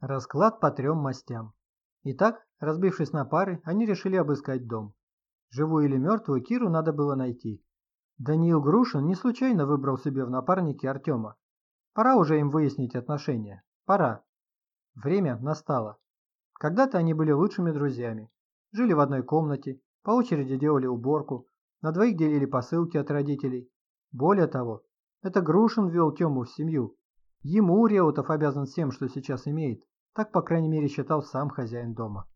Расклад по трем мастям. Итак, разбившись на пары, они решили обыскать дом. Живую или мертвую Киру надо было найти. Даниил Грушин не случайно выбрал себе в напарнике Артема. Пора уже им выяснить отношения. Пора. Время настало. Когда-то они были лучшими друзьями. Жили в одной комнате, по очереди делали уборку, на двоих делили посылки от родителей. Более того, это Грушин ввел Тему в семью. Ему Реутов обязан всем, что сейчас имеет. Так, по крайней мере, считал сам хозяин дома.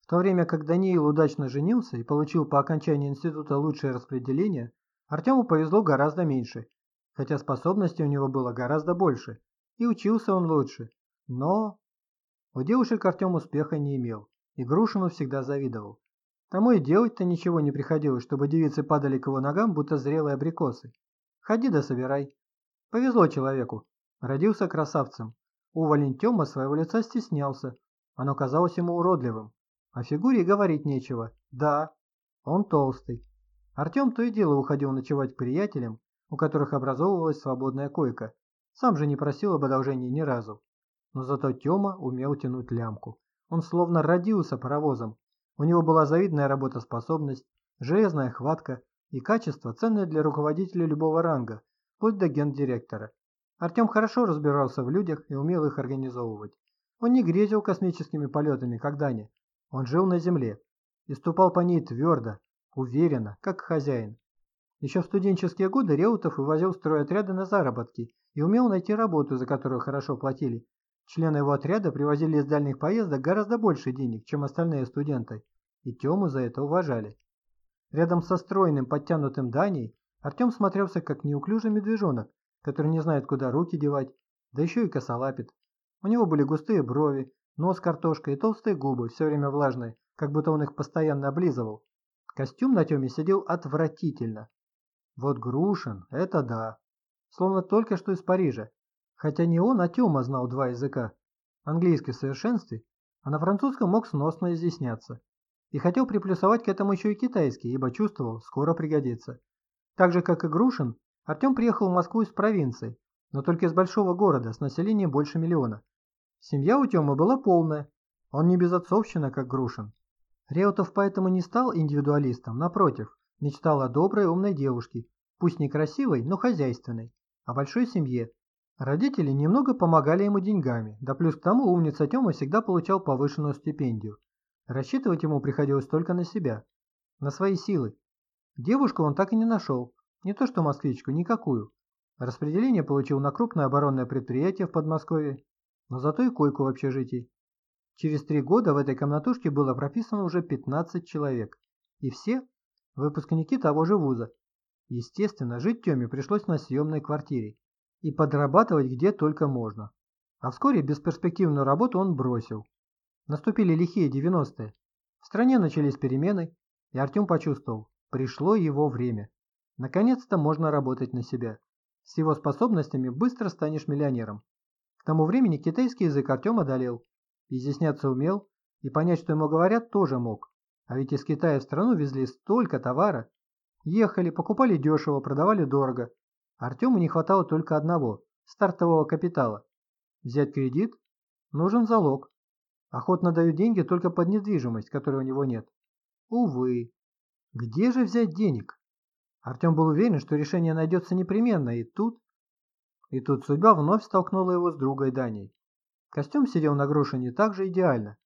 В то время как Даниил удачно женился и получил по окончании института лучшее распределение, Артему повезло гораздо меньше, хотя способностей у него было гораздо больше, и учился он лучше. Но у девушек Артем успеха не имел, и Грушину всегда завидовал. Тому и делать-то ничего не приходилось, чтобы девицы падали к его ногам, будто зрелые абрикосы. Ходи да собирай. Повезло человеку. Родился красавцем. Уволень Тёма своего лица стеснялся. Оно казалось ему уродливым. О фигуре говорить нечего. Да, он толстый. Артем то и дело уходил ночевать к приятелям, у которых образовывалась свободная койка. Сам же не просил об одолжении ни разу. Но зато Тёма умел тянуть лямку. Он словно родился паровозом. У него была завидная работоспособность, железная хватка и качество, ценное для руководителя любого ранга, вплоть до гендиректора. Артем хорошо разбирался в людях и умел их организовывать. Он не грезил космическими полетами, как Даня. Он жил на земле и ступал по ней твердо, Уверенно, как хозяин. Еще в студенческие годы Реутов вывозил стройотряды на заработки и умел найти работу, за которую хорошо платили. Члены его отряда привозили из дальних поездок гораздо больше денег, чем остальные студенты, и Тему за это уважали. Рядом со стройным, подтянутым Даней Артем смотрелся как неуклюжий медвежонок, который не знает, куда руки девать, да еще и косолапит. У него были густые брови, нос картошкой и толстые губы, все время влажные, как будто он их постоянно облизывал. Костюм на Теме сидел отвратительно. Вот Грушин, это да. Словно только что из Парижа. Хотя не он, а Тёма знал два языка. Английский в совершенстве, а на французском мог сносно изъясняться. И хотел приплюсовать к этому еще и китайский, ибо чувствовал, скоро пригодится. Так же, как и Грушин, Артем приехал в Москву из провинции, но только из большого города с населением больше миллиона. Семья у Тёмы была полная, он не безотцовщина, как Грушин. Реутов поэтому не стал индивидуалистом, напротив, мечтал о доброй, умной девушке, пусть не красивой, но хозяйственной, о большой семье. Родители немного помогали ему деньгами, да плюс к тому умница Тёма всегда получал повышенную стипендию. Рассчитывать ему приходилось только на себя, на свои силы. Девушку он так и не нашел, не то что москвичку, никакую. Распределение получил на крупное оборонное предприятие в Подмосковье, но зато и койку в общежитии. Через три года в этой комнатушке было прописано уже 15 человек. И все выпускники того же вуза. Естественно, жить Тёме пришлось на съемной квартире. И подрабатывать где только можно. А вскоре бесперспективную работу он бросил. Наступили лихие 90-е. В стране начались перемены, и Артем почувствовал, пришло его время. Наконец-то можно работать на себя. С его способностями быстро станешь миллионером. К тому времени китайский язык Артем одолел, Изъясняться умел и понять, что ему говорят, тоже мог. А ведь из Китая в страну везли столько товара. Ехали, покупали дешево, продавали дорого. Артему не хватало только одного – стартового капитала. Взять кредит? Нужен залог. Охотно дают деньги только под недвижимость, которой у него нет. Увы. Где же взять денег? Артем был уверен, что решение найдется непременно, и тут... И тут судьба вновь столкнула его с другой Даней. Костюм сидел на Грушине так же идеально.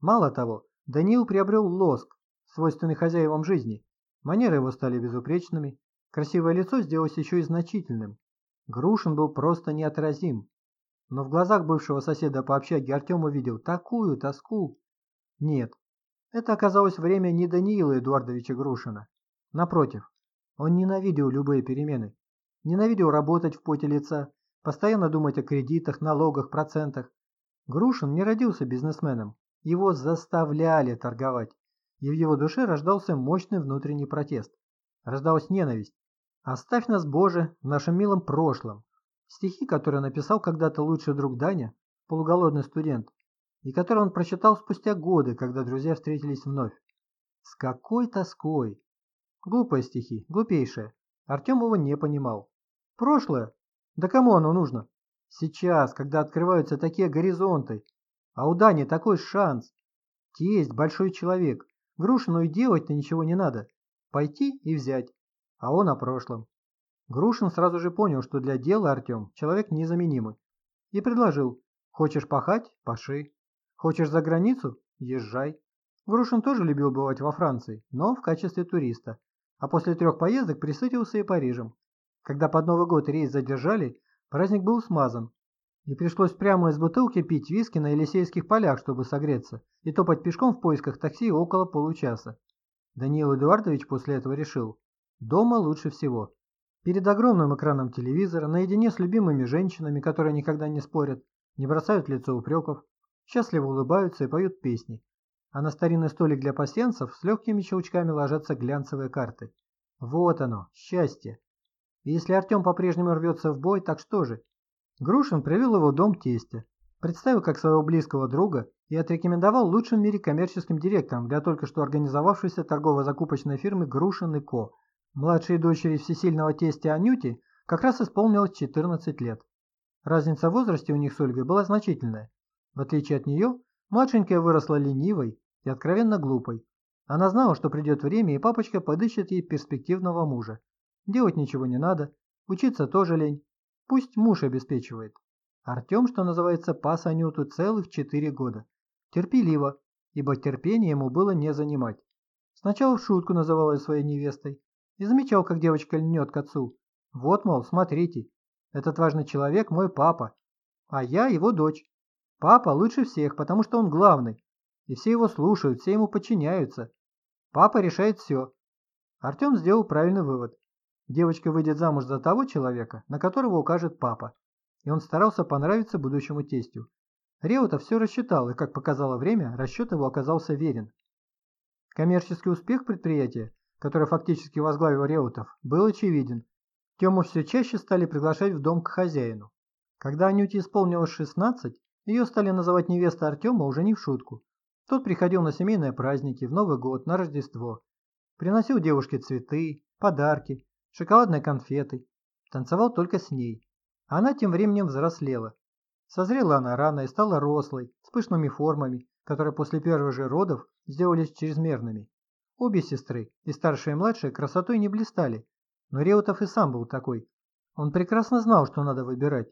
Мало того, Даниил приобрел лоск, свойственный хозяевам жизни. Манеры его стали безупречными, красивое лицо сделалось еще и значительным. Грушин был просто неотразим. Но в глазах бывшего соседа по общаге Артем увидел такую тоску. Нет, это оказалось время не Даниила Эдуардовича Грушина. Напротив, он ненавидел любые перемены. Ненавидел работать в поте лица, постоянно думать о кредитах, налогах, процентах. Грушин не родился бизнесменом, его заставляли торговать, и в его душе рождался мощный внутренний протест. Рождалась ненависть. «Оставь нас, Боже, в нашем милом прошлом». Стихи, которые написал когда-то лучший друг Даня, полуголодный студент, и которые он прочитал спустя годы, когда друзья встретились вновь. С какой тоской! Глупые стихи, глупейшие. Артем его не понимал. Прошлое? Да кому оно нужно? Сейчас, когда открываются такие горизонты, А у Дани такой шанс. Тесть, большой человек. Грушину и делать-то ничего не надо. Пойти и взять. А он о прошлом. Грушин сразу же понял, что для дела Артем человек незаменимый. И предложил. Хочешь пахать – паши. Хочешь за границу – езжай. Грушин тоже любил бывать во Франции, но в качестве туриста. А после трех поездок присытился и Парижем. Когда под Новый год рейс задержали, праздник был смазан. И пришлось прямо из бутылки пить виски на Елисейских полях, чтобы согреться, и топать пешком в поисках такси около получаса. Даниил Эдуардович после этого решил, дома лучше всего. Перед огромным экраном телевизора, наедине с любимыми женщинами, которые никогда не спорят, не бросают лицо упреков, счастливо улыбаются и поют песни. А на старинный столик для пасьянцев с легкими щелчками ложатся глянцевые карты. Вот оно, счастье. И если Артем по-прежнему рвется в бой, так что же? Грушин привел его в дом тестя, представил как своего близкого друга и отрекомендовал лучшим в мире коммерческим директором для только что организовавшейся торгово-закупочной фирмы «Грушин и Ко». Младшей дочери всесильного тестя Анюти как раз исполнилось 14 лет. Разница в возрасте у них с Ольгой была значительная. В отличие от нее, младшенькая выросла ленивой и откровенно глупой. Она знала, что придет время, и папочка подыщет ей перспективного мужа. Делать ничего не надо, учиться тоже лень. Пусть муж обеспечивает. Артем, что называется, пас Анюту целых четыре года. Терпеливо, ибо терпение ему было не занимать. Сначала в шутку называл ее своей невестой и замечал, как девочка льнет к отцу. Вот, мол, смотрите, этот важный человек мой папа, а я его дочь. Папа лучше всех, потому что он главный, и все его слушают, все ему подчиняются. Папа решает все. Артем сделал правильный вывод. Девочка выйдет замуж за того человека, на которого укажет папа, и он старался понравиться будущему тестю. Реутов все рассчитал, и, как показало время, расчет его оказался верен. Коммерческий успех предприятия, которое фактически возглавил Реутов, был очевиден. Тему все чаще стали приглашать в дом к хозяину. Когда Анюте исполнилось 16, ее стали называть невеста Артема уже не в шутку. Тот приходил на семейные праздники, в Новый год, на Рождество. Приносил девушке цветы, подарки, шоколадные конфеты. Танцевал только с ней. Она тем временем взрослела. Созрела она рано и стала рослой, с пышными формами, которые после первых же родов сделались чрезмерными. Обе сестры, и старшая и младшая, красотой не блистали. Но Реутов и сам был такой. Он прекрасно знал, что надо выбирать.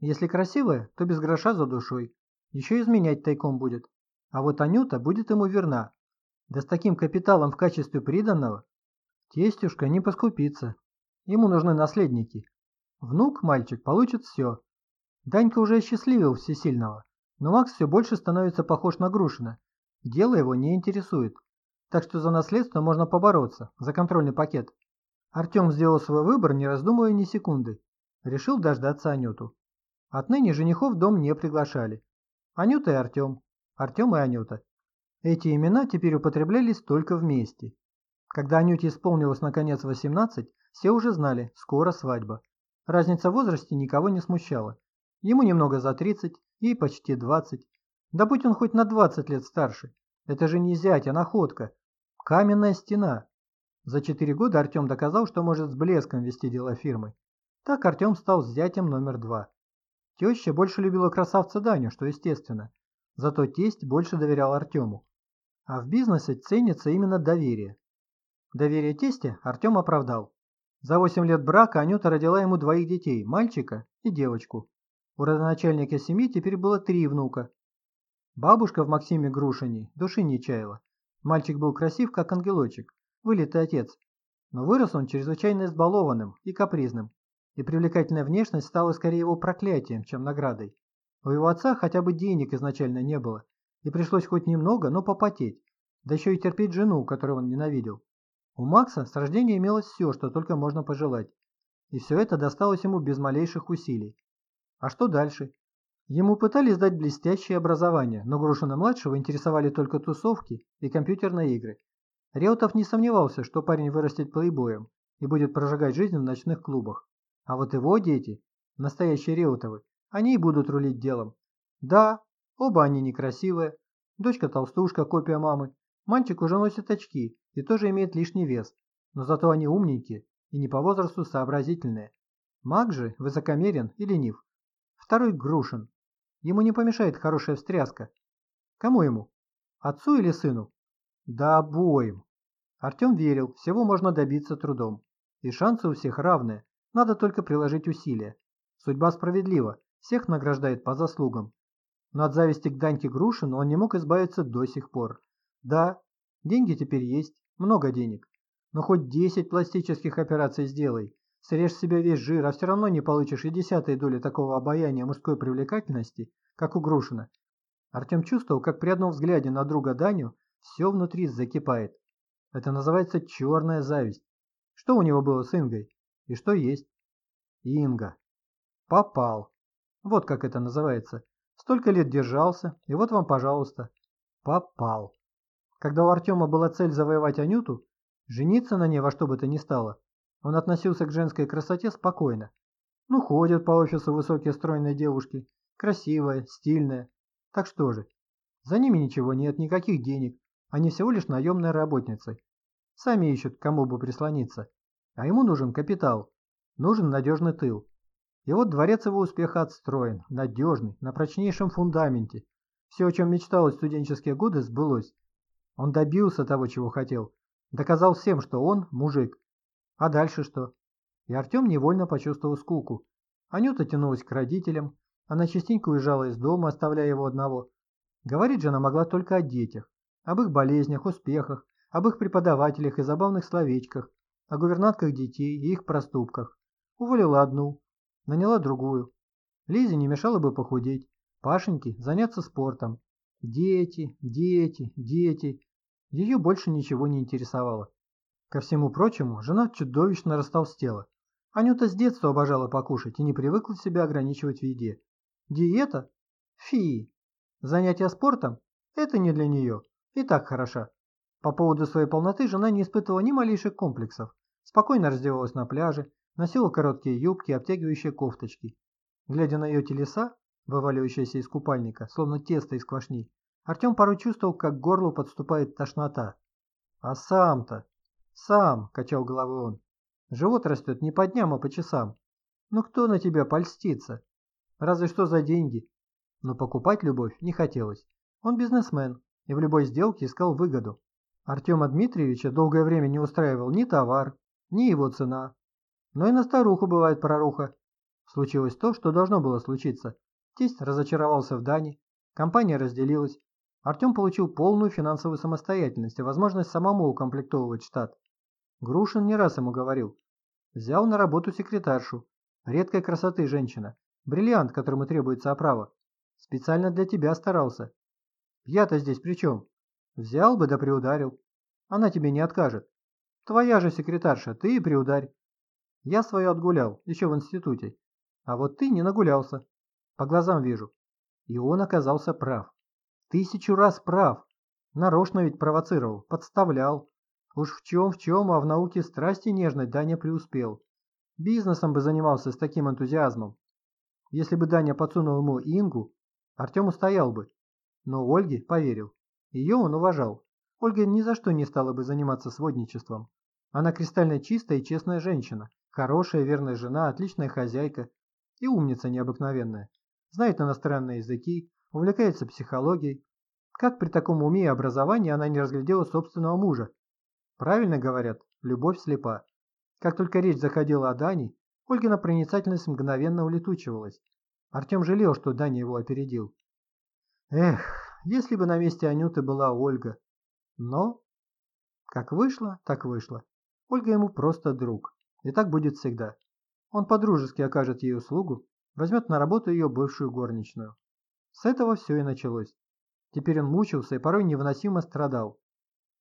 Если красивая, то без гроша за душой. Еще изменять тайком будет. А вот Анюта будет ему верна. Да с таким капиталом в качестве приданного Тестюшка не поскупится. Ему нужны наследники. Внук, мальчик, получит все. Данька уже осчастливил всесильного, но Макс все больше становится похож на Грушина. Дело его не интересует. Так что за наследство можно побороться, за контрольный пакет. Артем сделал свой выбор, не раздумывая ни секунды. Решил дождаться Анюту. Отныне женихов в дом не приглашали. Анюта и Артем. Артем и Анюта. Эти имена теперь употреблялись только вместе. Когда Анюте исполнилось наконец 18, все уже знали, скоро свадьба. Разница в возрасте никого не смущала. Ему немного за 30, ей почти 20. Да будь он хоть на 20 лет старше. Это же не зять, а находка. Каменная стена. За 4 года Артем доказал, что может с блеском вести дела фирмы. Так Артем стал зятем номер два. Теща больше любила красавца Даню, что естественно. Зато тесть больше доверял Артему. А в бизнесе ценится именно доверие. Доверие тестя Артем оправдал. За 8 лет брака Анюта родила ему двоих детей, мальчика и девочку. У родоначальника семьи теперь было три внука. Бабушка в Максиме Грушине души не чаяла. Мальчик был красив, как ангелочек, вылитый отец. Но вырос он чрезвычайно избалованным и капризным, и привлекательная внешность стала скорее его проклятием, чем наградой. У его отца хотя бы денег изначально не было, и пришлось хоть немного, но попотеть, да еще и терпеть жену, которую он ненавидел. У Макса с рождения имелось все, что только можно пожелать. И все это досталось ему без малейших усилий. А что дальше? Ему пытались дать блестящее образование, но Грушина-младшего интересовали только тусовки и компьютерные игры. Реутов не сомневался, что парень вырастет плейбоем и будет прожигать жизнь в ночных клубах. А вот его дети, настоящие Реутовы, они и будут рулить делом. Да, оба они некрасивые. Дочка толстушка, копия мамы. Мальчик уже носит очки и тоже имеет лишний вес, но зато они умненькие и не по возрасту сообразительные. Маг же высокомерен и ленив. Второй Грушин. Ему не помешает хорошая встряска. Кому ему? Отцу или сыну? Да обоим. Артем верил, всего можно добиться трудом. И шансы у всех равные, надо только приложить усилия. Судьба справедлива, всех награждает по заслугам. Но от зависти к Даньке Грушину он не мог избавиться до сих пор. Да, деньги теперь есть, много денег. Но хоть 10 пластических операций сделай, срежь себе весь жир, а все равно не получишь и десятой доли такого обаяния мужской привлекательности, как у Грушина. Артем чувствовал, как при одном взгляде на друга Даню все внутри закипает. Это называется черная зависть. Что у него было с Ингой? И что есть? Инга. Попал. Вот как это называется. Столько лет держался, и вот вам, пожалуйста. Попал. Когда у Артема была цель завоевать Анюту, жениться на ней во что бы то ни стало, он относился к женской красоте спокойно. Ну, ходят по офису высокие стройные девушки, красивые, стильные. Так что же, за ними ничего нет, никаких денег, они всего лишь наемные работницы. Сами ищут, кому бы прислониться. А ему нужен капитал, нужен надежный тыл. И вот дворец его успеха отстроен, надежный, на прочнейшем фундаменте. Все, о чем мечтал в студенческие годы, сбылось. Он добился того, чего хотел. Доказал всем, что он мужик. А дальше что? И Артем невольно почувствовал скуку. Анюта тянулась к родителям. Она частенько уезжала из дома, оставляя его одного. Говорить же она могла только о детях, об их болезнях, успехах, об их преподавателях и забавных словечках, о гувернантках детей и их проступках. Уволила одну, наняла другую. Лизе не мешало бы похудеть, Пашеньке заняться спортом. Дети, дети, дети. Ее больше ничего не интересовало. Ко всему прочему, жена чудовищно растолстела. Анюта с детства обожала покушать и не привыкла себя ограничивать в еде. Диета? Фи. Занятия спортом? Это не для нее. И так хороша. По поводу своей полноты жена не испытывала ни малейших комплексов. Спокойно раздевалась на пляже, носила короткие юбки, обтягивающие кофточки. Глядя на ее телеса, вываливающиеся из купальника, словно тесто из квашни, Артем порой чувствовал, как к горлу подступает тошнота. «А сам-то? Сам!» – качал головой он. «Живот растет не по дням, а по часам. Ну кто на тебя польстится? Разве что за деньги. Но покупать любовь не хотелось. Он бизнесмен и в любой сделке искал выгоду. Артема Дмитриевича долгое время не устраивал ни товар, ни его цена. Но и на старуху бывает проруха. Случилось то, что должно было случиться. Тесть разочаровался в Дане, компания разделилась. Артем получил полную финансовую самостоятельность и возможность самому укомплектовывать штат. Грушин не раз ему говорил. Взял на работу секретаршу. Редкой красоты женщина. Бриллиант, которому требуется оправа. Специально для тебя старался. Я-то здесь при чем? Взял бы да приударил. Она тебе не откажет. Твоя же секретарша, ты и приударь. Я свое отгулял, еще в институте. А вот ты не нагулялся. По глазам вижу. И он оказался прав. Тысячу раз прав. Нарочно ведь провоцировал, подставлял. Уж в чем в чем, а в науке страсти нежной Даня преуспел. Бизнесом бы занимался с таким энтузиазмом. Если бы Даня подсунул ему Ингу, Артем устоял бы. Но Ольге поверил. Ее он уважал. Ольга ни за что не стала бы заниматься сводничеством. Она кристально чистая и честная женщина. Хорошая, верная жена, отличная хозяйка и умница необыкновенная. Знает иностранные языки, увлекается психологией. Как при таком уме и образовании она не разглядела собственного мужа? Правильно говорят, любовь слепа. Как только речь заходила о Дане, Ольгина проницательность мгновенно улетучивалась. Артем жалел, что Даня его опередил. Эх, если бы на месте Анюты была Ольга. Но, как вышло, так вышло. Ольга ему просто друг. И так будет всегда. Он подружески окажет ей услугу, возьмет на работу ее бывшую горничную. С этого все и началось. Теперь он мучился и порой невыносимо страдал.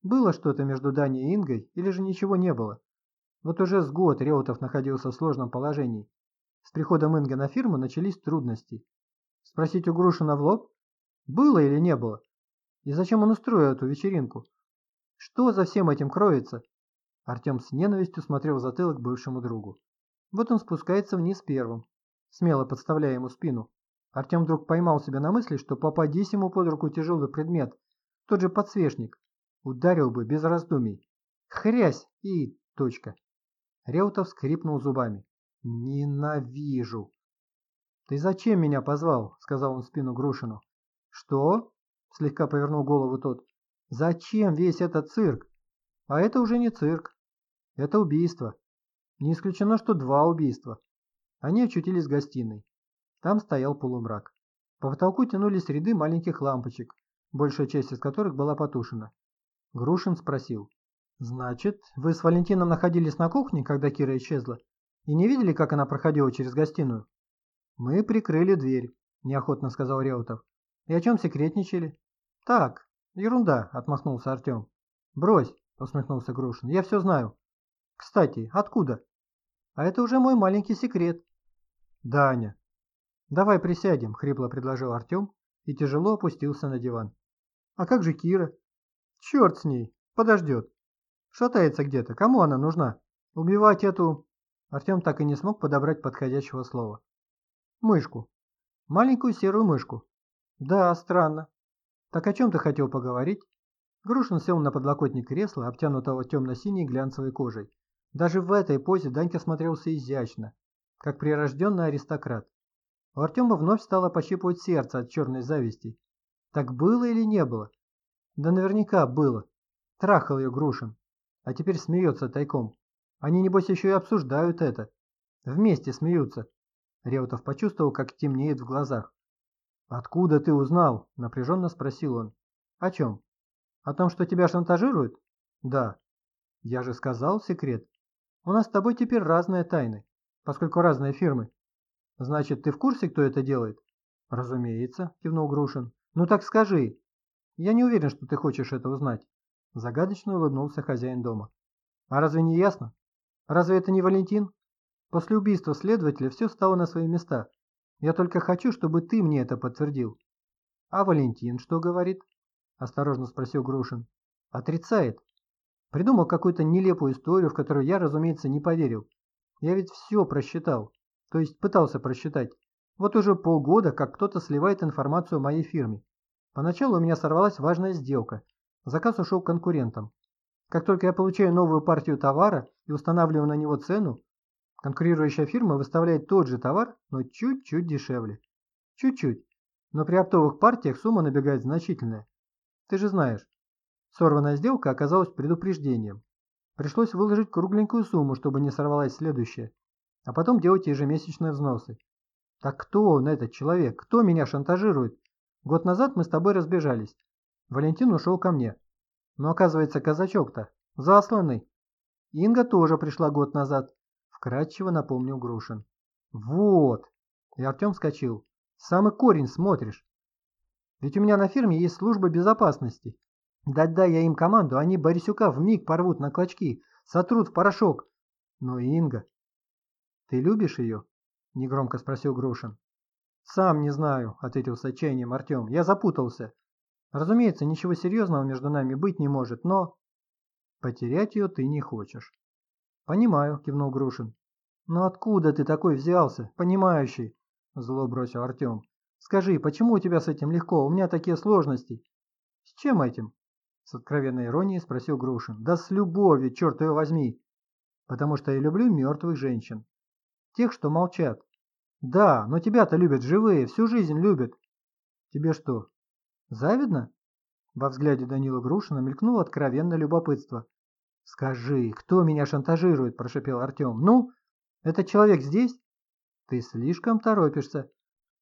Было что-то между Даней и Ингой, или же ничего не было. Вот уже с год Реутов находился в сложном положении. С приходом Инги на фирму начались трудности. Спросить у Грушина в лоб? Было или не было? И зачем он устроил эту вечеринку? Что за всем этим кроется? Артем с ненавистью смотрел в затылок бывшему другу. Вот он спускается вниз первым, смело подставляя ему спину. Артем вдруг поймал себя на мысли, что попадись ему под руку тяжелый предмет, тот же подсвечник, ударил бы без раздумий. Хрясь и точка. Реутов скрипнул зубами. Ненавижу. «Ты зачем меня позвал?» – сказал он в спину Грушину. «Что?» – слегка повернул голову тот. «Зачем весь этот цирк? А это уже не цирк. Это убийство. Не исключено, что два убийства». Они очутились в гостиной. Там стоял полумрак. По потолку тянулись ряды маленьких лампочек, большая часть из которых была потушена. Грушин спросил. «Значит, вы с Валентином находились на кухне, когда Кира исчезла, и не видели, как она проходила через гостиную?» «Мы прикрыли дверь», – неохотно сказал Реутов. «И о чем секретничали?» «Так, ерунда», – отмахнулся Артем. «Брось», – усмехнулся Грушин, – «я все знаю». «Кстати, откуда?» «А это уже мой маленький секрет». «Даня». «Давай присядем», – хрипло предложил Артем и тяжело опустился на диван. «А как же Кира?» «Черт с ней, подождет. Шатается где-то, кому она нужна? Убивать эту...» Артем так и не смог подобрать подходящего слова. Мышку. Маленькую серую мышку. Да, странно. Так о чем ты хотел поговорить? Грушин сел на подлокотник кресла, обтянутого темно-синей глянцевой кожей. Даже в этой позе Данька смотрелся изящно, как прирожденный аристократ. У Артема вновь стало пощипывать сердце от черной зависти. Так было или не было? Да наверняка было. Трахал ее Грушин. А теперь смеется тайком. Они, небось, еще и обсуждают это. Вместе смеются. Реутов почувствовал, как темнеет в глазах. «Откуда ты узнал?» – напряженно спросил он. «О чем? О том, что тебя шантажируют?» «Да». «Я же сказал секрет. У нас с тобой теперь разные тайны, поскольку разные фирмы. Значит, ты в курсе, кто это делает?» «Разумеется», – кивнул Грушин. «Ну так скажи. Я не уверен, что ты хочешь это узнать». Загадочно улыбнулся хозяин дома. «А разве не ясно? Разве это не Валентин?» После убийства следователя все стало на свои места. Я только хочу, чтобы ты мне это подтвердил. А Валентин что говорит? Осторожно спросил Грушин. Отрицает. Придумал какую-то нелепую историю, в которую я, разумеется, не поверил. Я ведь все просчитал. То есть пытался просчитать. Вот уже полгода, как кто-то сливает информацию о моей фирме. Поначалу у меня сорвалась важная сделка. Заказ ушел конкурентам. Как только я получаю новую партию товара и устанавливаю на него цену, Конкурирующая фирма выставляет тот же товар, но чуть-чуть дешевле. Чуть-чуть. Но при оптовых партиях сумма набегает значительная. Ты же знаешь. Сорванная сделка оказалась предупреждением. Пришлось выложить кругленькую сумму, чтобы не сорвалась следующая. А потом делать ежемесячные взносы. Так кто он, этот человек? Кто меня шантажирует? Год назад мы с тобой разбежались. Валентин ушел ко мне. Но оказывается, казачок-то засланный. Инга тоже пришла год назад. Вкратчиво напомнил Грушин. Вот! И Артем вскочил. Самый корень смотришь. Ведь у меня на фирме есть служба безопасности. Дать-дай я им команду, они Борисюка в миг порвут на клочки, сотрут в порошок. Но Инга... Ты любишь ее? Негромко спросил Грушин. Сам не знаю, ответил с отчаянием Артем. Я запутался. Разумеется, ничего серьезного между нами быть не может, но... Потерять ее ты не хочешь. «Понимаю», – кивнул Грушин. «Но откуда ты такой взялся, понимающий?» – зло бросил Артем. «Скажи, почему у тебя с этим легко? У меня такие сложности». «С чем этим?» – с откровенной иронией спросил Грушин. «Да с любовью, черт ее возьми!» «Потому что я люблю мертвых женщин. Тех, что молчат. Да, но тебя-то любят живые, всю жизнь любят. Тебе что, завидно?» Во взгляде Данила Грушина мелькнуло откровенное любопытство. «Скажи, кто меня шантажирует?» – прошепел Артем. «Ну, этот человек здесь?» «Ты слишком торопишься.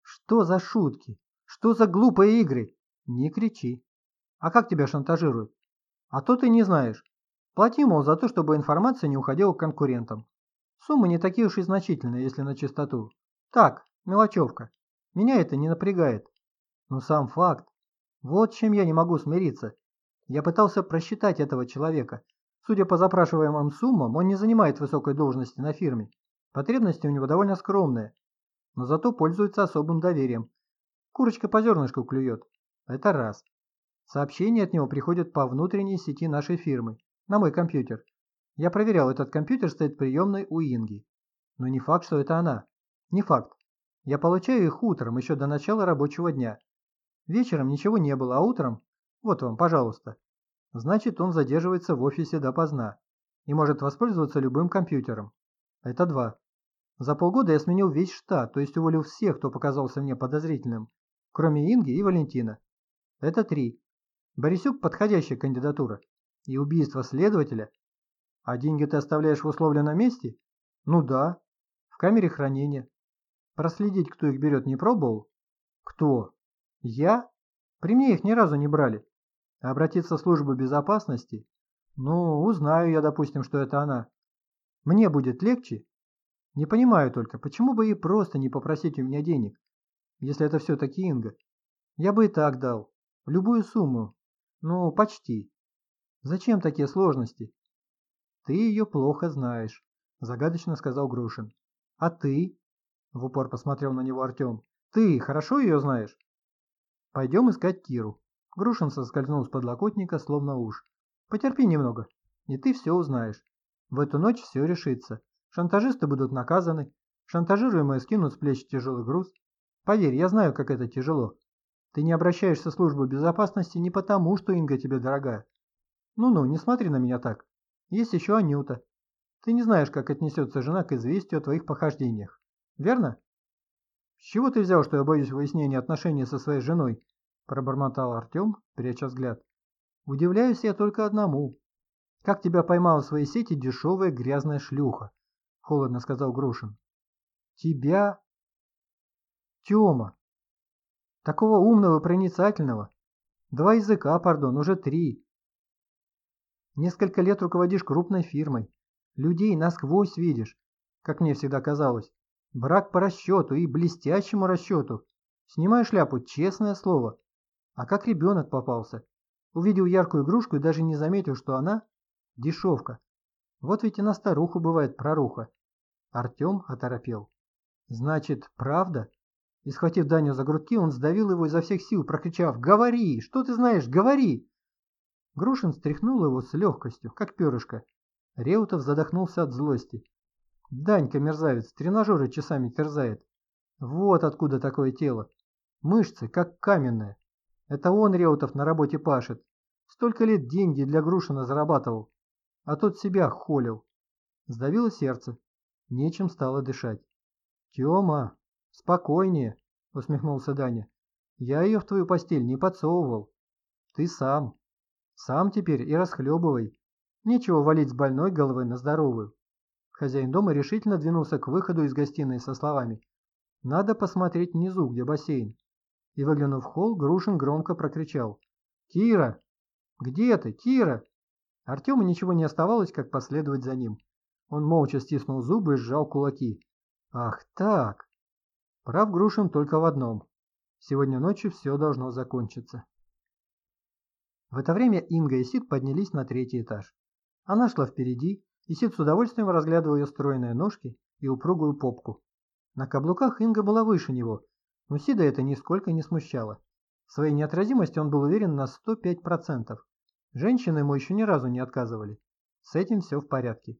Что за шутки? Что за глупые игры? Не кричи. А как тебя шантажируют? А то ты не знаешь. Плати, мол, за то, чтобы информация не уходила к конкурентам. Суммы не такие уж и значительные, если на чистоту. Так, мелочевка. Меня это не напрягает. Но сам факт. Вот чем я не могу смириться. Я пытался просчитать этого человека, Судя по запрашиваемым суммам, он не занимает высокой должности на фирме. Потребности у него довольно скромные, но зато пользуется особым доверием. Курочка по зернышку клюет. Это раз. Сообщения от него приходят по внутренней сети нашей фирмы, на мой компьютер. Я проверял, этот компьютер стоит приемной у Инги. Но не факт, что это она. Не факт. Я получаю их утром, еще до начала рабочего дня. Вечером ничего не было, а утром... Вот вам, пожалуйста. Значит, он задерживается в офисе допоздна и может воспользоваться любым компьютером. Это два. За полгода я сменил весь штат, то есть уволил всех, кто показался мне подозрительным, кроме Инги и Валентина. Это три. Борисюк – подходящая кандидатура. И убийство следователя. А деньги ты оставляешь в условленном месте? Ну да. В камере хранения. Проследить, кто их берет, не пробовал? Кто? Я? При мне их ни разу не брали. Обратиться в службу безопасности? Ну, узнаю я, допустим, что это она. Мне будет легче? Не понимаю только, почему бы ей просто не попросить у меня денег, если это все-таки Инга? Я бы и так дал. Любую сумму. Ну, почти. Зачем такие сложности? Ты ее плохо знаешь, загадочно сказал Грушин. А ты? В упор посмотрел на него Артем. Ты хорошо ее знаешь? Пойдем искать Киру. Грушин соскользнул с подлокотника, словно уж. Потерпи немного, и ты все узнаешь. В эту ночь все решится. Шантажисты будут наказаны, шантажируемые скинут с плеч тяжелый груз. Поверь, я знаю, как это тяжело. Ты не обращаешься в службу безопасности не потому, что Инга тебе дорогая. Ну-ну, не смотри на меня так. Есть еще Анюта. Ты не знаешь, как отнесется жена к известию о твоих похождениях. Верно? С чего ты взял, что я боюсь выяснения отношений со своей женой? Пробормотал Артем, пряча взгляд. Удивляюсь я только одному. Как тебя поймала в своей сети дешевая грязная шлюха? Холодно сказал Грушин. Тебя? Тёма. Такого умного, проницательного. Два языка, пардон, уже три. Несколько лет руководишь крупной фирмой. Людей насквозь видишь, как мне всегда казалось. Брак по расчету и блестящему расчету. Снимаю шляпу, честное слово. А как ребенок попался. Увидел яркую игрушку и даже не заметил, что она дешевка. Вот ведь и на старуху бывает проруха. Артем оторопел. Значит, правда? И схватив Даню за грудки, он сдавил его изо всех сил, прокричав «Говори! Что ты знаешь? Говори!» Грушин стряхнул его с легкостью, как перышко. Реутов задохнулся от злости. Данька, мерзавец, тренажеры часами терзает. Вот откуда такое тело. Мышцы, как каменные. Это он, Реутов, на работе пашет. Столько лет деньги для Грушина зарабатывал. А тот себя холил. Сдавило сердце. Нечем стало дышать. «Тема, спокойнее», — усмехнулся Даня. «Я ее в твою постель не подсовывал. Ты сам. Сам теперь и расхлебывай. Нечего валить с больной головы на здоровую». Хозяин дома решительно двинулся к выходу из гостиной со словами «Надо посмотреть внизу, где бассейн». И, выглянув в холл, Грушин громко прокричал «Кира! Где ты, Кира?» Артему ничего не оставалось, как последовать за ним. Он молча стиснул зубы и сжал кулаки. «Ах так!» Прав Грушин только в одном. Сегодня ночью все должно закончиться. В это время Инга и Сид поднялись на третий этаж. Она шла впереди, и Сид с удовольствием разглядывал ее стройные ножки и упругую попку. На каблуках Инга была выше него, но Сида это нисколько не смущало. В своей неотразимости он был уверен на 105%. Женщины ему еще ни разу не отказывали. С этим все в порядке.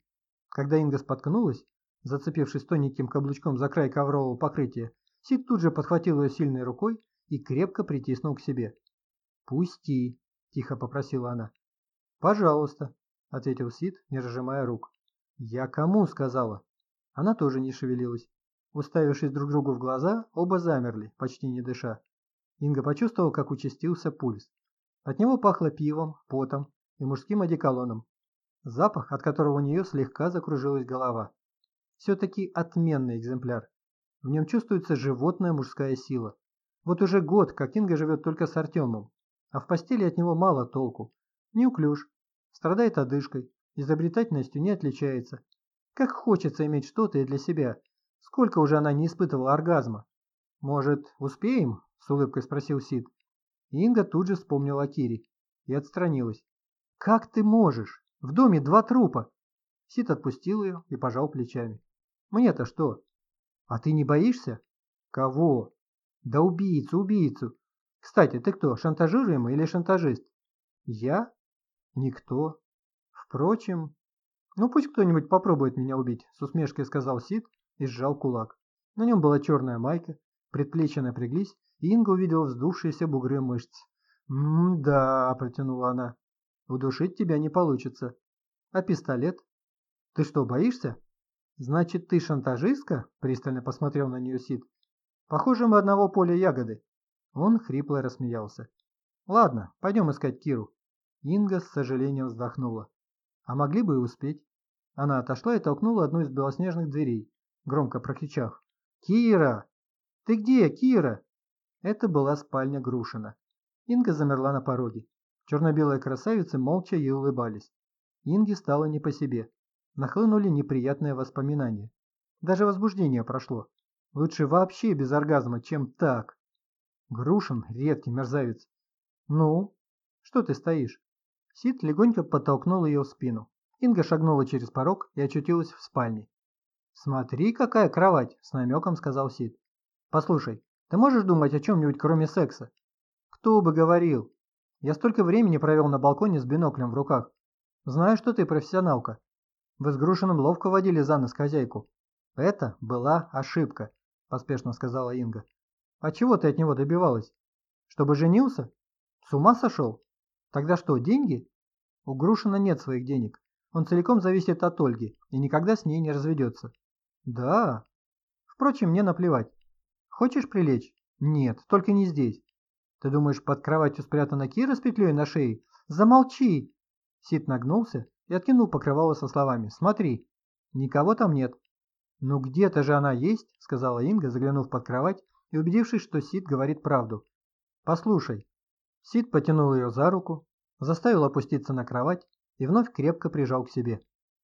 Когда Инга споткнулась, зацепившись тоненьким каблучком за край коврового покрытия, Сид тут же подхватил ее сильной рукой и крепко притиснул к себе. «Пусти», – тихо попросила она. «Пожалуйста», – ответил Сид, не разжимая рук. «Я кому?» – сказала. Она тоже не шевелилась. Уставившись друг другу в глаза, оба замерли, почти не дыша. Инга почувствовала, как участился пульс. От него пахло пивом, потом и мужским одеколоном. Запах, от которого у нее слегка закружилась голова. Все-таки отменный экземпляр. В нем чувствуется животная мужская сила. Вот уже год, как Инга живет только с Артемом, а в постели от него мало толку. Неуклюж, страдает одышкой, изобретательностью не отличается. Как хочется иметь что-то и для себя. Сколько уже она не испытывала оргазма. «Может, успеем?» – с улыбкой спросил Сид. Инга тут же вспомнила о Кире и отстранилась. «Как ты можешь? В доме два трупа!» Сид отпустил ее и пожал плечами. «Мне-то что? А ты не боишься?» «Кого?» «Да убийцу, убийцу! Кстати, ты кто, шантажируемый или шантажист?» «Я? Никто. Впрочем...» «Ну пусть кто-нибудь попробует меня убить», — с усмешкой сказал Сид и сжал кулак. На нем была черная майка, предплечья напряглись, и Инга увидела вздувшиеся бугры мышц. «М-да», — протянула она, — «удушить тебя не получится. А пистолет? Ты что, боишься?» «Значит, ты шантажистка?» – пристально посмотрел на нее Сид. «Похоже, мы одного поля ягоды». Он хрипло рассмеялся. «Ладно, пойдем искать Киру». Инга с сожалением вздохнула. «А могли бы и успеть». Она отошла и толкнула одну из белоснежных дверей, громко прокричав. «Кира! Ты где, Кира?» Это была спальня Грушина. Инга замерла на пороге. Черно-белые красавицы молча ей улыбались. Инге стало не по себе. Нахлынули неприятные воспоминания. Даже возбуждение прошло. Лучше вообще без оргазма, чем так. Грушин – редкий мерзавец. Ну, что ты стоишь? Сид легонько подтолкнул ее в спину. Инга шагнула через порог и очутилась в спальне. «Смотри, какая кровать!» – с намеком сказал Сид. «Послушай, ты можешь думать о чем-нибудь кроме секса?» «Кто бы говорил! Я столько времени провел на балконе с биноклем в руках. Знаю, что ты профессионалка. Вы с Грушиным ловко водили за нос хозяйку. Это была ошибка», – поспешно сказала Инга. «А чего ты от него добивалась? Чтобы женился? С ума сошел? Тогда что, деньги?» «У Грушина нет своих денег. Он целиком зависит от Ольги и никогда с ней не разведется. Да. Впрочем, мне наплевать. Хочешь прилечь? Нет, только не здесь. Ты думаешь, под кроватью спрятана Кира с петлей на шее? Замолчи! Сид нагнулся и откинул покрывало со словами. Смотри, никого там нет. Ну где-то же она есть, сказала Инга, заглянув под кровать и убедившись, что Сид говорит правду. Послушай. Сид потянул ее за руку, заставил опуститься на кровать и вновь крепко прижал к себе.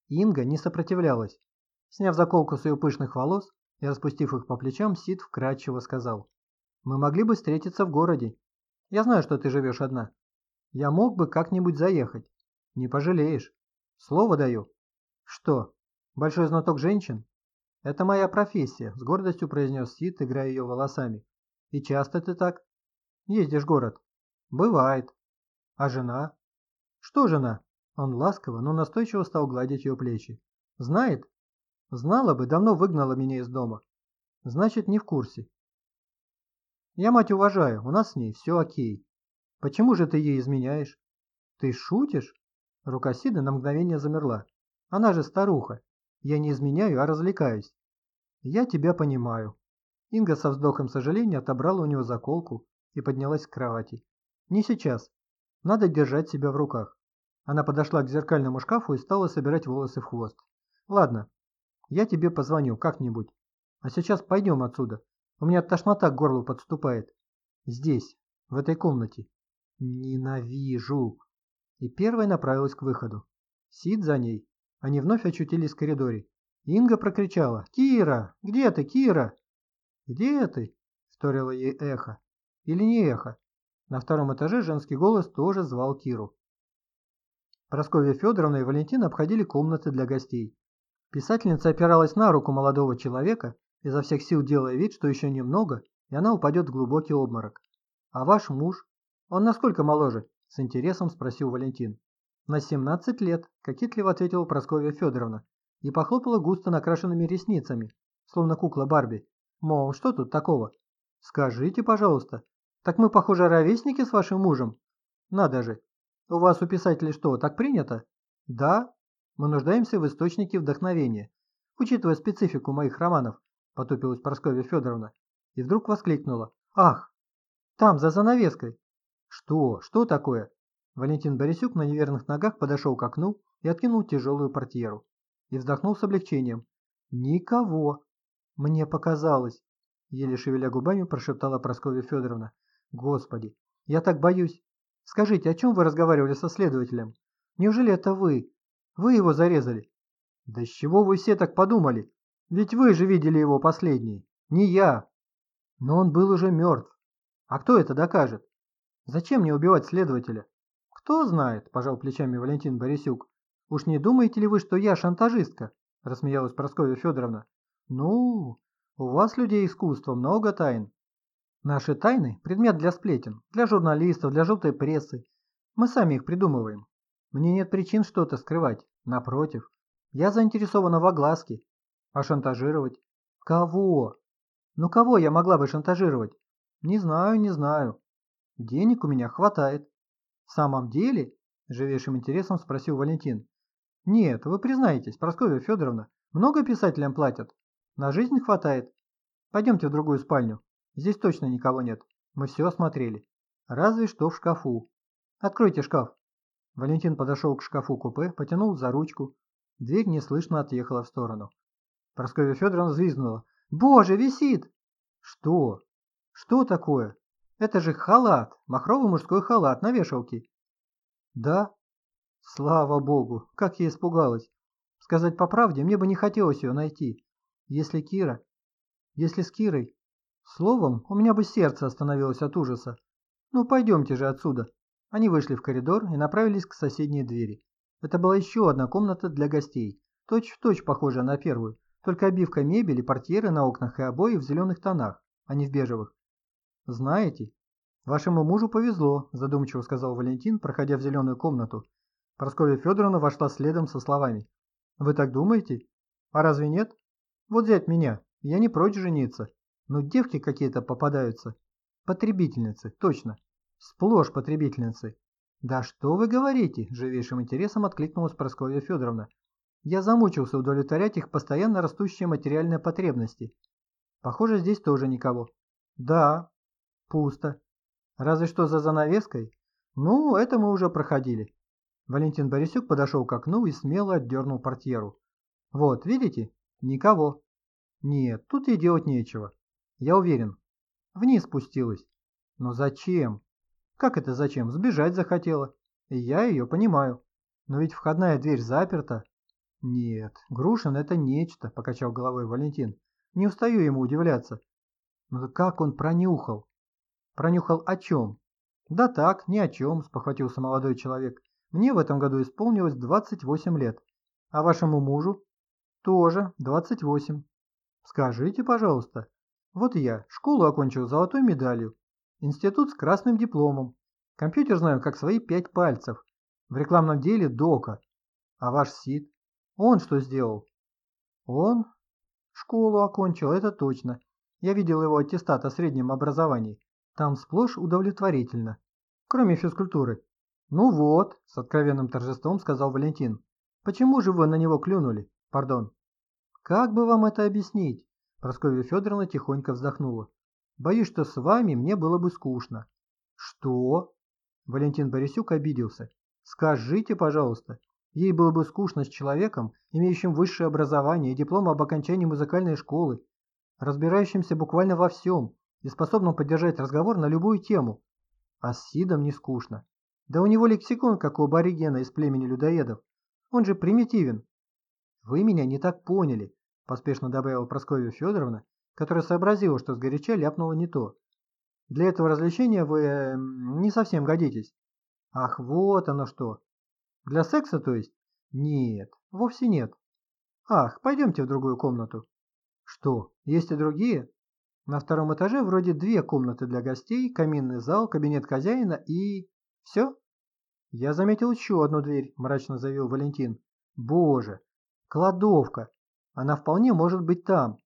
Инга не сопротивлялась. Сняв заколку с ее пышных волос и распустив их по плечам, Сид вкрадчиво сказал. «Мы могли бы встретиться в городе. Я знаю, что ты живешь одна. Я мог бы как-нибудь заехать. Не пожалеешь. Слово даю». «Что, большой знаток женщин?» «Это моя профессия», – с гордостью произнес Сид, играя ее волосами. «И часто ты так?» «Ездишь в город?» «Бывает». «А жена?» «Что жена?» Он ласково, но настойчиво стал гладить ее плечи. «Знает?» «Знала бы, давно выгнала меня из дома. Значит, не в курсе». «Я мать уважаю, у нас с ней все окей. Почему же ты ей изменяешь?» «Ты шутишь?» Рука Сида на мгновение замерла. «Она же старуха. Я не изменяю, а развлекаюсь». «Я тебя понимаю». Инга со вздохом сожаления отобрала у него заколку и поднялась к кровати. «Не сейчас. Надо держать себя в руках. Она подошла к зеркальному шкафу и стала собирать волосы в хвост. «Ладно, я тебе позвоню как-нибудь. А сейчас пойдем отсюда. У меня тошнота к горлу подступает. Здесь, в этой комнате. Ненавижу!» И первой направилась к выходу. Сид за ней. Они вновь очутились в коридоре. Инга прокричала «Кира! Где ты, Кира?» «Где ты?» – вторила ей эхо. Или не эхо. На втором этаже женский голос тоже звал Киру. Прасковья Федоровна и Валентин обходили комнаты для гостей. Писательница опиралась на руку молодого человека, изо всех сил делая вид, что еще немного, и она упадет в глубокий обморок. «А ваш муж? Он насколько моложе?» – с интересом спросил Валентин. «На 17 лет», – кокетливо ответила Прасковья Федоровна и похлопала густо накрашенными ресницами, словно кукла Барби. Мол, что тут такого? «Скажите, пожалуйста, так мы, похоже, ровесники с вашим мужем?» «Надо же, у вас у писателей что, так принято? Да, мы нуждаемся в источнике вдохновения. Учитывая специфику моих романов, потупилась Прасковья Федоровна. И вдруг воскликнула. Ах, там, за занавеской. Что? Что такое? Валентин Борисюк на неверных ногах подошел к окну и откинул тяжелую портьеру. И вздохнул с облегчением. Никого. Мне показалось. Еле шевеля губами прошептала Прасковья Федоровна. Господи, я так боюсь. Скажите, о чем вы разговаривали со следователем? Неужели это вы? Вы его зарезали? Да с чего вы все так подумали? Ведь вы же видели его последний, не я. Но он был уже мертв. А кто это докажет? Зачем мне убивать следователя? Кто знает, пожал плечами Валентин Борисюк. Уж не думаете ли вы, что я шантажистка? Рассмеялась Прасковья Федоровна. Ну, у вас, людей искусства, много тайн. Наши тайны – предмет для сплетен, для журналистов, для желтой прессы. Мы сами их придумываем. Мне нет причин что-то скрывать. Напротив, я заинтересована в огласке. А шантажировать? Кого? Ну кого я могла бы шантажировать? Не знаю, не знаю. Денег у меня хватает. В самом деле? Живейшим интересом спросил Валентин. Нет, вы признаетесь, Прасковья Федоровна, Много писателям платят? На жизнь хватает. Пойдемте в другую спальню. Здесь точно никого нет. Мы все осмотрели. Разве что в шкафу. Откройте шкаф. Валентин подошел к шкафу купе, потянул за ручку. Дверь неслышно отъехала в сторону. Прасковья Федоровна взвизгнула. «Боже, висит!» «Что? Что такое? Это же халат, махровый мужской халат на вешалке». «Да?» Слава богу, как я испугалась. Сказать по правде, мне бы не хотелось ее найти. Если Кира... Если с Кирой... Словом, у меня бы сердце остановилось от ужаса. Ну, пойдемте же отсюда. Они вышли в коридор и направились к соседней двери. Это была еще одна комната для гостей, точь-в-точь точь похожая на первую, только обивка мебели, портьеры на окнах и обои в зеленых тонах, а не в бежевых. «Знаете, вашему мужу повезло», – задумчиво сказал Валентин, проходя в зеленую комнату. Прасковья Федоровна вошла следом со словами. «Вы так думаете? А разве нет? Вот взять меня, я не прочь жениться. Но девки какие-то попадаются. Потребительницы, точно. Сплошь потребительницы. «Да что вы говорите?» – живейшим интересом откликнулась Прасковья Федоровна. «Я замучился удовлетворять их постоянно растущие материальные потребности. Похоже, здесь тоже никого». «Да, пусто. Разве что за занавеской? Ну, это мы уже проходили». Валентин Борисюк подошел к окну и смело отдернул портьеру. «Вот, видите? Никого». «Нет, тут и делать нечего. Я уверен. Вниз спустилась. Но зачем? Как это зачем? Сбежать захотела. И я ее понимаю. Но ведь входная дверь заперта. Нет, Грушин это нечто, покачал головой Валентин. Не устаю ему удивляться. Но как он пронюхал? Пронюхал о чем? Да так, ни о чем, спохватился молодой человек. Мне в этом году исполнилось 28 лет. А вашему мужу? Тоже 28. Скажите, пожалуйста. Вот я школу окончил золотой медалью, Институт с красным дипломом. Компьютер знаю как свои пять пальцев. В рекламном деле дока. А ваш СИД? Он что сделал? Он? Школу окончил, это точно. Я видел его аттестат о среднем образовании. Там сплошь удовлетворительно. Кроме физкультуры. Ну вот, с откровенным торжеством сказал Валентин. Почему же вы на него клюнули? Пардон. Как бы вам это объяснить? Прасковья Федоровна тихонько вздохнула. Боюсь, что с вами мне было бы скучно. Что? Валентин Борисюк обиделся. Скажите, пожалуйста, ей было бы скучно с человеком, имеющим высшее образование и диплом об окончании музыкальной школы, разбирающимся буквально во всем и способным поддержать разговор на любую тему. А с Сидом не скучно. Да у него лексикон, как у аборигена из племени людоедов. Он же примитивен. Вы меня не так поняли, поспешно добавила Прасковья Федоровна которая сообразила, что сгоряча ляпнула не то. Для этого развлечения вы э, не совсем годитесь. Ах, вот оно что. Для секса, то есть? Нет, вовсе нет. Ах, пойдемте в другую комнату. Что, есть и другие? На втором этаже вроде две комнаты для гостей, каминный зал, кабинет хозяина и... Все? Я заметил еще одну дверь, мрачно заявил Валентин. Боже, кладовка. Она вполне может быть там.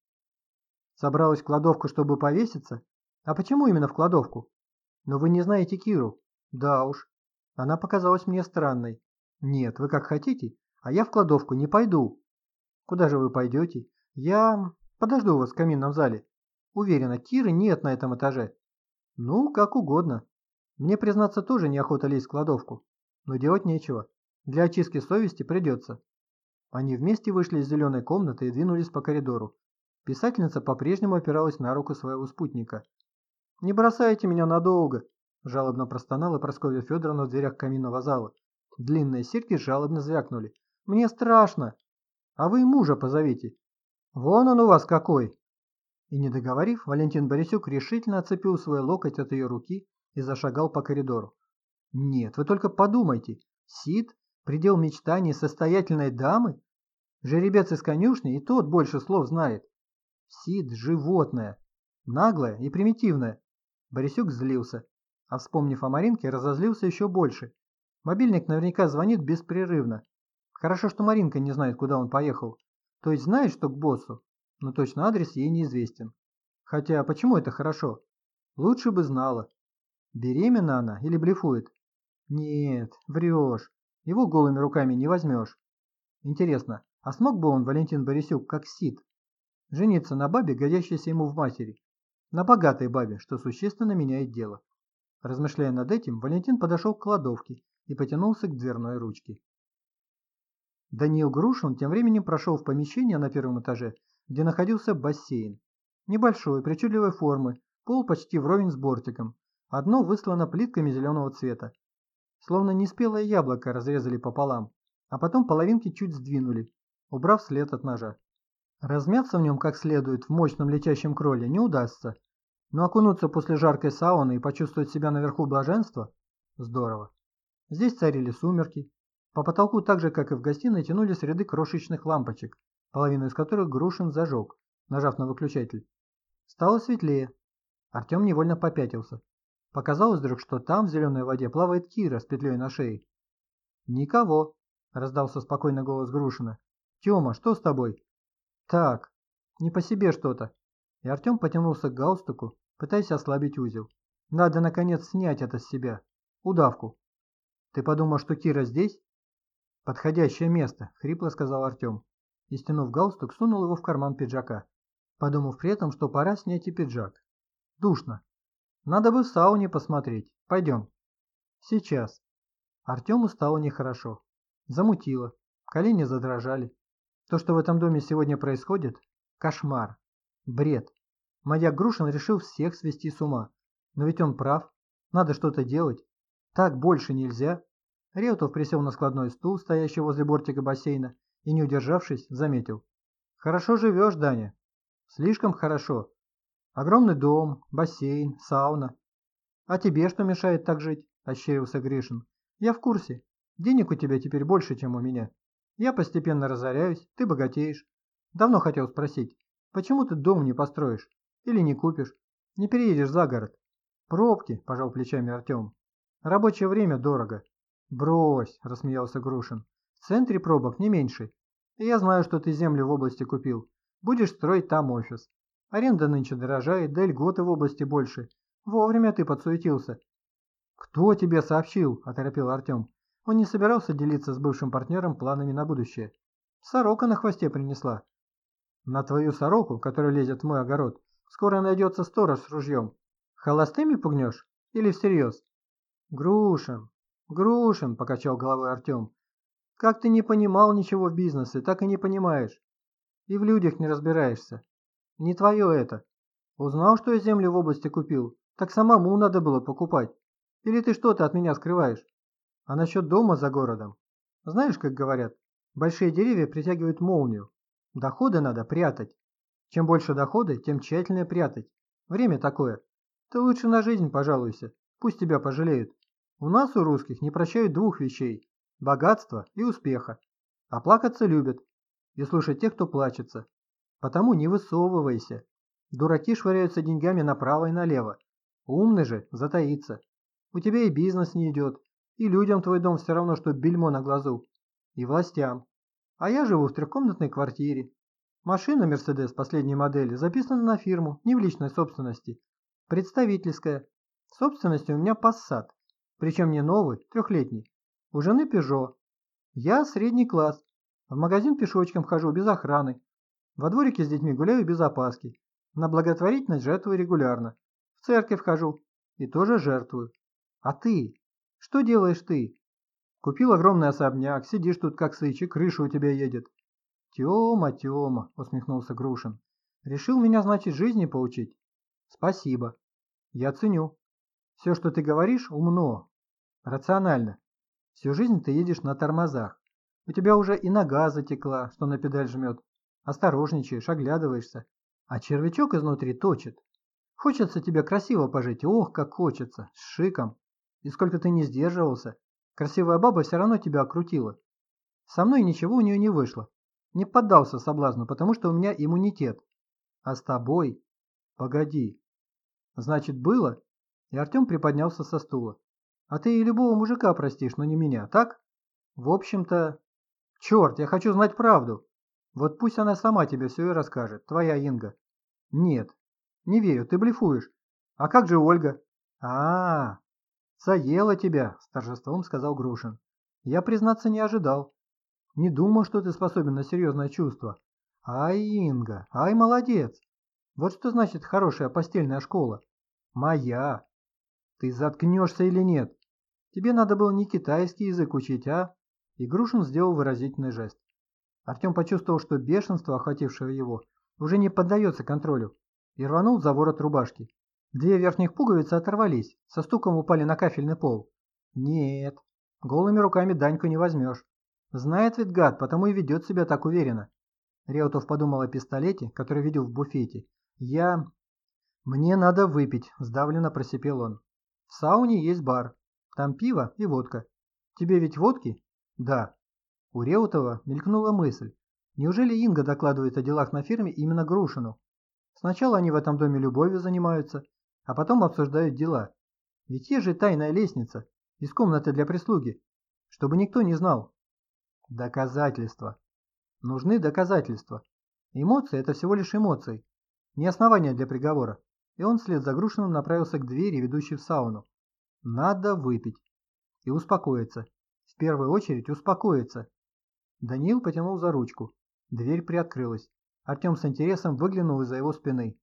Собралась в кладовку, чтобы повеситься? А почему именно в кладовку? Но вы не знаете Киру. Да уж. Она показалась мне странной. Нет, вы как хотите, а я в кладовку не пойду. Куда же вы пойдете? Я подожду вас в каминном зале. Уверена, Киры нет на этом этаже. Ну, как угодно. Мне, признаться, тоже неохота лезть в кладовку. Но делать нечего. Для очистки совести придется. Они вместе вышли из зеленой комнаты и двинулись по коридору. Писательница по-прежнему опиралась на руку своего спутника. «Не бросайте меня надолго!» – жалобно простонала Прасковья Федоровна в дверях каминного зала. Длинные серьги жалобно звякнули. «Мне страшно! А вы мужа позовите! Вон он у вас какой!» И не договорив, Валентин Борисюк решительно отцепил свой локоть от ее руки и зашагал по коридору. «Нет, вы только подумайте! Сид – предел мечтаний состоятельной дамы? Жеребец из конюшни и тот больше слов знает. Сид – животное. Наглое и примитивное. Борисюк злился. А вспомнив о Маринке, разозлился еще больше. Мобильник наверняка звонит беспрерывно. Хорошо, что Маринка не знает, куда он поехал. То есть знает, что к боссу, но точно адрес ей неизвестен. Хотя, почему это хорошо? Лучше бы знала. Беременна она или блефует? Нет, врешь. Его голыми руками не возьмешь. Интересно, А смог бы он, Валентин Борисюк, как Сид, жениться на бабе, годящейся ему в матери, на богатой бабе, что существенно меняет дело. Размышляя над этим, Валентин подошел к кладовке и потянулся к дверной ручке. Даниил Грушин тем временем прошел в помещение на первом этаже, где находился бассейн. Небольшой, причудливой формы, пол почти вровень с бортиком. Одно выслано плитками зеленого цвета. Словно неспелое яблоко разрезали пополам, а потом половинки чуть сдвинули, убрав след от ножа. Размяться в нем как следует в мощном летящем кроле не удастся, но окунуться после жаркой сауны и почувствовать себя наверху блаженства – здорово. Здесь царили сумерки. По потолку так же, как и в гостиной, тянулись ряды крошечных лампочек, половину из которых Грушин зажег, нажав на выключатель. Стало светлее. Артем невольно попятился. Показалось вдруг, что там, в зеленой воде, плавает Кира с петлей на шее. «Никого», — раздался спокойный голос Грушина. «Тема, что с тобой?» «Так, не по себе что-то». И Артем потянулся к галстуку, пытаясь ослабить узел. «Надо, наконец, снять это с себя. Удавку». «Ты подумал, что Кира здесь?» «Подходящее место», — хрипло сказал Артем. И, стянув галстук, сунул его в карман пиджака, подумав при этом, что пора снять и пиджак. «Душно. Надо бы в сауне посмотреть. Пойдем». «Сейчас». Артему стало нехорошо. Замутило. Колени задрожали. То, что в этом доме сегодня происходит – кошмар. Бред. Маяк Грушин решил всех свести с ума. Но ведь он прав. Надо что-то делать. Так больше нельзя. Реутов присел на складной стул, стоящий возле бортика бассейна, и, не удержавшись, заметил. «Хорошо живешь, Даня. Слишком хорошо. Огромный дом, бассейн, сауна. А тебе что мешает так жить?» – ощерился Гришин. «Я в курсе. Денег у тебя теперь больше, чем у меня. Я постепенно разоряюсь, ты богатеешь. Давно хотел спросить, почему ты дом не построишь? Или не купишь? Не переедешь за город? Пробки, пожал плечами Артем. Рабочее время дорого. Брось, рассмеялся Грушин. В центре пробок не меньше. Я знаю, что ты землю в области купил. Будешь строить там офис. Аренда нынче дорожает, да льготы в области больше. Вовремя ты подсуетился. Кто тебе сообщил? оторопил Артем. Он не собирался делиться с бывшим партнером планами на будущее. Сорока на хвосте принесла. На твою сороку, которая лезет в мой огород, скоро найдется сторож с ружьем. Холостыми пугнешь? Или всерьез? Грушин, Грушин, покачал головой Артем. Как ты не понимал ничего в бизнесе, так и не понимаешь. И в людях не разбираешься. Не твое это. Узнал, что я землю в области купил, так самому надо было покупать. Или ты что-то от меня скрываешь? А насчет дома за городом? Знаешь, как говорят, большие деревья притягивают молнию. Доходы надо прятать. Чем больше доходы, тем тщательнее прятать. Время такое. Ты лучше на жизнь пожалуйся, пусть тебя пожалеют. У нас, у русских, не прощают двух вещей – богатства и успеха. А плакаться любят. И слушать тех, кто плачется. Потому не высовывайся. Дураки швыряются деньгами направо и налево. Умный же затаится. У тебя и бизнес не идет, и людям твой дом все равно, что бельмо на глазу. И властям. А я живу в трехкомнатной квартире. Машина Мерседес последней модели записана на фирму, не в личной собственности. Представительская. Собственность у меня Passat. Причем не новый, трехлетний. У жены Peugeot. Я средний класс. В магазин пешочком хожу без охраны. Во дворике с детьми гуляю без опаски. На благотворительность жертвую регулярно. В церковь хожу и тоже жертвую. А ты? Что делаешь ты? Купил огромный особняк, сидишь тут как сыч, крыша у тебя едет. Тёма, Тёма, усмехнулся Грушин. Решил меня, значит, жизни поучить? Спасибо. Я ценю. Все, что ты говоришь, умно, рационально. Всю жизнь ты едешь на тормозах. У тебя уже и нога затекла, что на педаль жмет. Осторожничаешь, оглядываешься. А червячок изнутри точит. Хочется тебе красиво пожить, ох, как хочется, с шиком. И сколько ты не сдерживался, красивая баба все равно тебя окрутила. Со мной ничего у нее не вышло. Не поддался соблазну, потому что у меня иммунитет. А с тобой? Погоди. Значит, было? И Артем приподнялся со стула. А ты и любого мужика простишь, но не меня, так? В общем-то... Черт, я хочу знать правду. Вот пусть она сама тебе все и расскажет, твоя Инга. Нет, не верю, ты блефуешь. А как же Ольга? А, -а, -а «Заело тебя», – с торжеством сказал Грушин. «Я, признаться, не ожидал». Не думал, что ты способен на серьезное чувство. Ай, Инга, ай, молодец. Вот что значит хорошая постельная школа. Моя. Ты заткнешься или нет? Тебе надо было не китайский язык учить, а? И Грушин сделал выразительный жест. Артем почувствовал, что бешенство, охватившее его, уже не поддается контролю, и рванул за ворот рубашки. Две верхних пуговицы оторвались, со стуком упали на кафельный пол. Нет, голыми руками Даньку не возьмешь. Знает ведь гад, потому и ведет себя так уверенно. Реутов подумал о пистолете, который видел в буфете. Я... Мне надо выпить, сдавленно просипел он. В сауне есть бар. Там пиво и водка. Тебе ведь водки? Да. У Реутова мелькнула мысль. Неужели Инга докладывает о делах на фирме именно Грушину? Сначала они в этом доме любовью занимаются, а потом обсуждают дела. Ведь есть же тайная лестница из комнаты для прислуги, чтобы никто не знал. Доказательства. Нужны доказательства. Эмоции – это всего лишь эмоции, не основания для приговора. И он вслед за Грушиным направился к двери, ведущей в сауну. Надо выпить. И успокоиться. В первую очередь успокоиться. Даниил потянул за ручку. Дверь приоткрылась. Артем с интересом выглянул из-за его спины.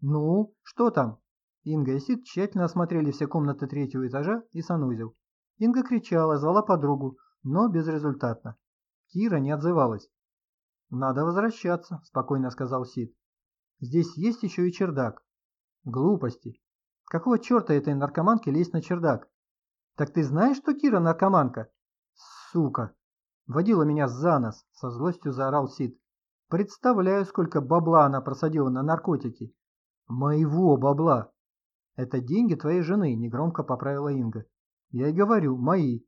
«Ну, что там?» Инга и Сид тщательно осмотрели все комнаты третьего этажа и санузел. Инга кричала, звала подругу, но безрезультатно. Кира не отзывалась. «Надо возвращаться», – спокойно сказал Сид. «Здесь есть еще и чердак». «Глупости. Какого черта этой наркоманке лезть на чердак? Так ты знаешь, что Кира наркоманка? Сука! Водила меня за нос, со злостью заорал Сид. Представляю, сколько бабла она просадила на наркотики. Моего бабла. Это деньги твоей жены, негромко поправила Инга. Я и говорю, мои.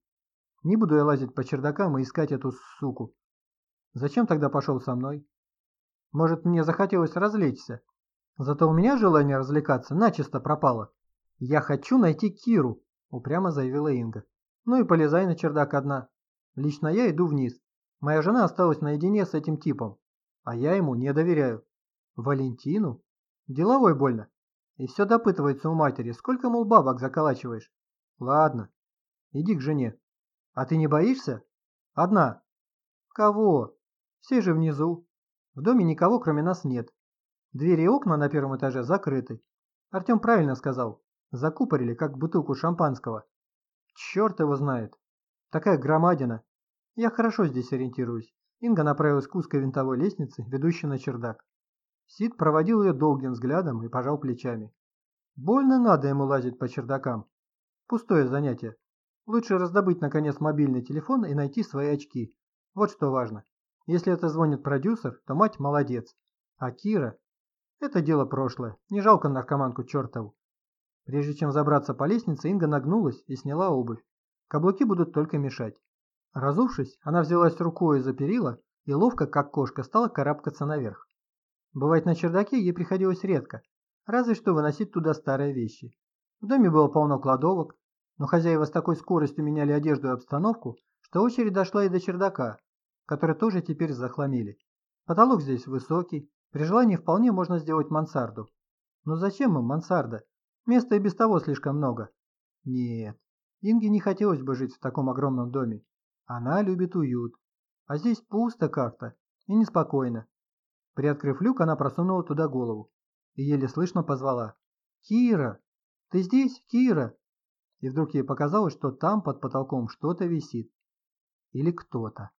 Не буду я лазить по чердакам и искать эту суку. Зачем тогда пошел со мной? Может, мне захотелось развлечься? Зато у меня желание развлекаться начисто пропало. Я хочу найти Киру, упрямо заявила Инга. Ну и полезай на чердак одна. Лично я иду вниз. Моя жена осталась наедине с этим типом, а я ему не доверяю. Валентину? Деловой больно. И все допытывается у матери, сколько, мол, бабок заколачиваешь. Ладно, иди к жене. А ты не боишься? Одна. Кого? Все же внизу. В доме никого, кроме нас, нет. Двери и окна на первом этаже закрыты. Артем правильно сказал. Закупорили, как бутылку шампанского. Черт его знает. Такая громадина. Я хорошо здесь ориентируюсь. Инга направилась к узкой винтовой лестнице, ведущей на чердак. Сид проводил ее долгим взглядом и пожал плечами. Больно надо ему лазить по чердакам. Пустое занятие. Лучше раздобыть, наконец, мобильный телефон и найти свои очки. Вот что важно. Если это звонит продюсер, то мать молодец. А Кира это дело прошлое, не жалко наркоманку чертову. Прежде чем забраться по лестнице, Инга нагнулась и сняла обувь. Каблуки будут только мешать. Разувшись, она взялась рукой за перила и ловко, как кошка, стала карабкаться наверх. Бывать на чердаке ей приходилось редко, разве что выносить туда старые вещи. В доме было полно кладовок, но хозяева с такой скоростью меняли одежду и обстановку, что очередь дошла и до чердака, который тоже теперь захламили. Потолок здесь высокий, при желании вполне можно сделать мансарду. Но зачем им мансарда? Места и без того слишком много. Нет, Инге не хотелось бы жить в таком огромном доме. Она любит уют. А здесь пусто как-то и неспокойно. Приоткрыв люк, она просунула туда голову и еле слышно позвала. «Кира! Ты здесь, Кира?» И вдруг ей показалось, что там под потолком что-то висит. Или кто-то.